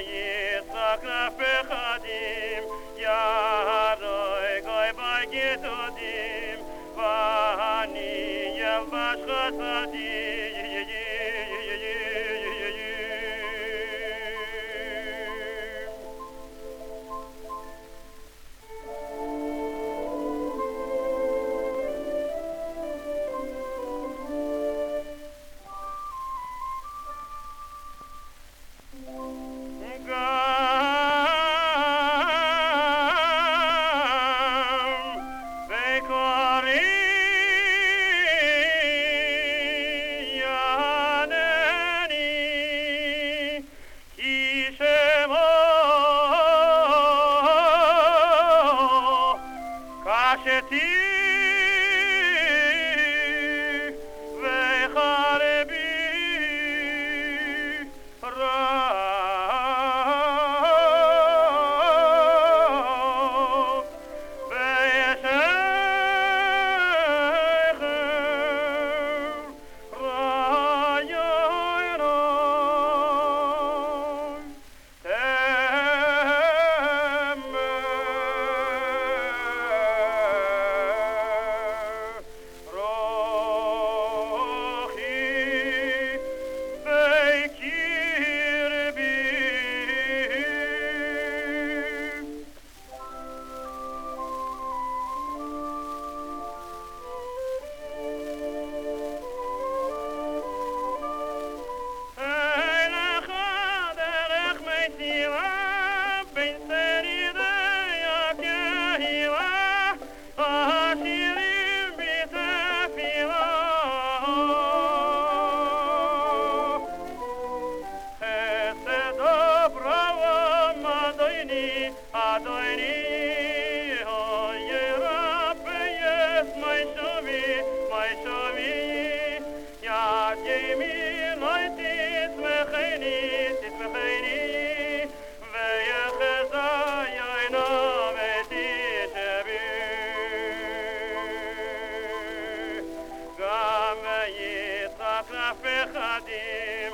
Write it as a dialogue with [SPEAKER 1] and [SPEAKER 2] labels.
[SPEAKER 1] Yitzchak nefechadim, Yaroi goy bay Vani yelvash chassadim, לפחדים,